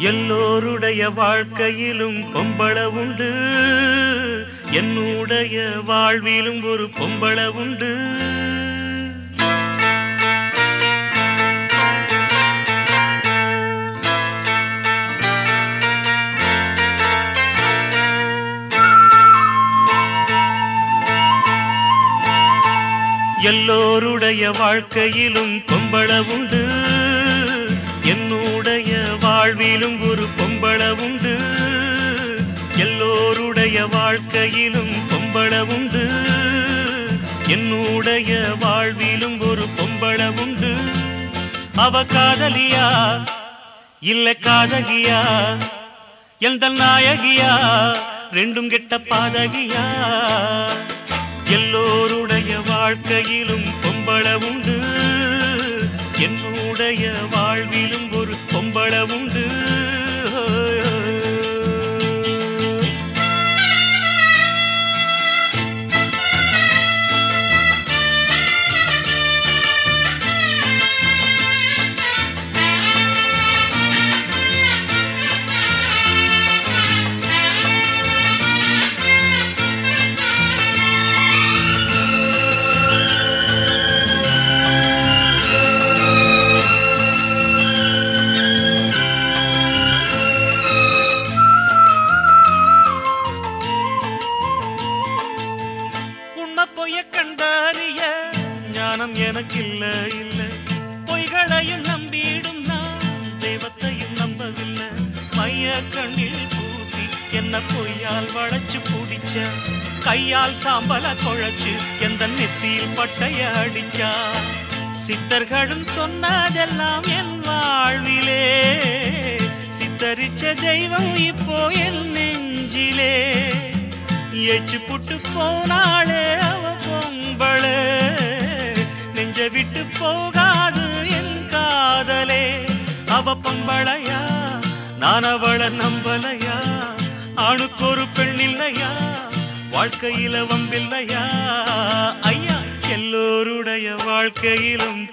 எல்லோருடைய வாழ்க்கையிலும் பொம்பள உண்டு என்னுடைய வாழ்விலும் ஒரு பொம்பள உண்டு எல்லோருடைய வாழ்க்கையிலும் பொம்பள உண்டு வாழ்விலும் ஒரு பொம்பள உண்டு எல்லோருடைய வாழ்க்கையிலும் பொம்பள உண்டு என்னுடைய வாழ்விலும் ஒரு பொம்பள உண்டு அவ காதலியா? இல்ல காதகியா? எந்த நாயகியா? ரெண்டும் கெட்ட பாதகியா? எல்லோருடைய வாழ்க்கையிலும் பொம்பள உண்டு என்னுடைய வாழ்விலும் உண்டு ஞானம் எனக்கு இல்ல. இல்ல பொய்களையும் நம்பிடும் நான் தெய்வத்தையும் நம்பவில்லை. மைய கண்ணில் பூசி என்ன பொய்யால் வளைச்சு பிடிச்ச கையால் சாம்பல குழைச்சு எந்த நெத்தியில் பட்டைய அடிச்சா? சித்தர்களும் சொன்னதெல்லாம் என் வாழ்விலே. சித்தரிச்ச தெய்வம் இப்போ என் நெஞ்சிலே. எச்சு புட்டு போனாளே அவ பொம்பளே. நெஞ்ச விட்டு போகாது என் காதலே. அவ பண்பளையா நான் அவள நம்பலையா? ஆணுக்கு ஒரு பெண் இல்லையா? வாழ்க்கையில வம்பில்லையா? ஐயா எல்லோருடைய வாழ்க்கையிலும்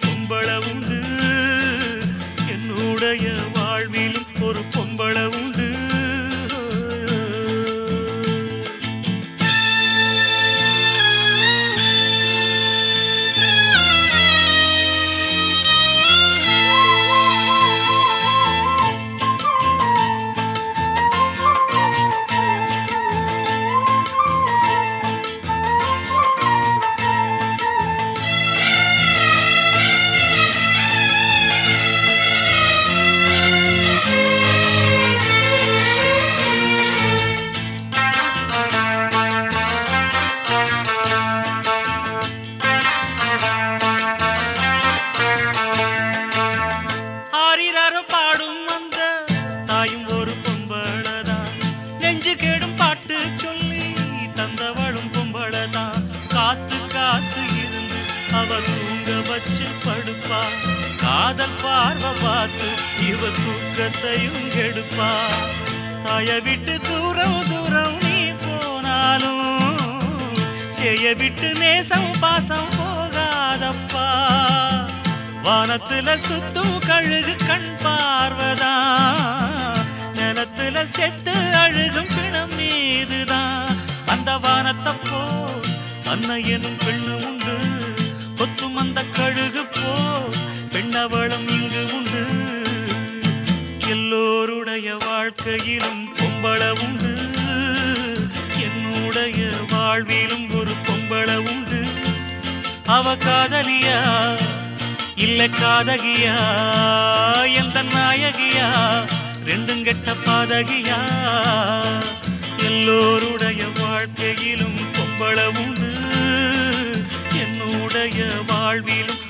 பாடும் அந்த தாயும் ஒரு பொம்பளதான். நெஞ்சு கேடும் பாட்டு சொல்லி தந்தவளும் பொம்பளதான். காத்து காத்து இருந்து அவ தூங்க வச்சு படுப்பா. காதல் பார்வை பார்த்து இவ தூக்கத்தையும் கெடுப்பா. தாய விட்டு தூரம் தூரம் நீ போனாலும் செய்ய விட்டு நேசம் பாசம் போ வானத்துல சுத்தும் கழுகு கண் பார்வதா? நிலத்துல செத்து அழுகும் பிணம் மீதுதான் அந்த வானத்தப்போ போ அன்னை எனும் பெண்ணு உண்டு. கொத்தும் அந்த கழுகு போ பெண்ணவளம் இங்கு உண்டு. எல்லோருடைய வாழ்க்கையிலும் பொம்பள உண்டு. என்னுடைய வாழ்விலும் ஒரு பொம்பள உண்டு. அவ காதலியா? இல்ல காதகியா எந்த நாயகியா ரெண்டும் கெட்ட பாதகியா? எல்லோருடைய வாழ்க்கையிலும் பொம்பள என்னுடைய வாழ்விலும்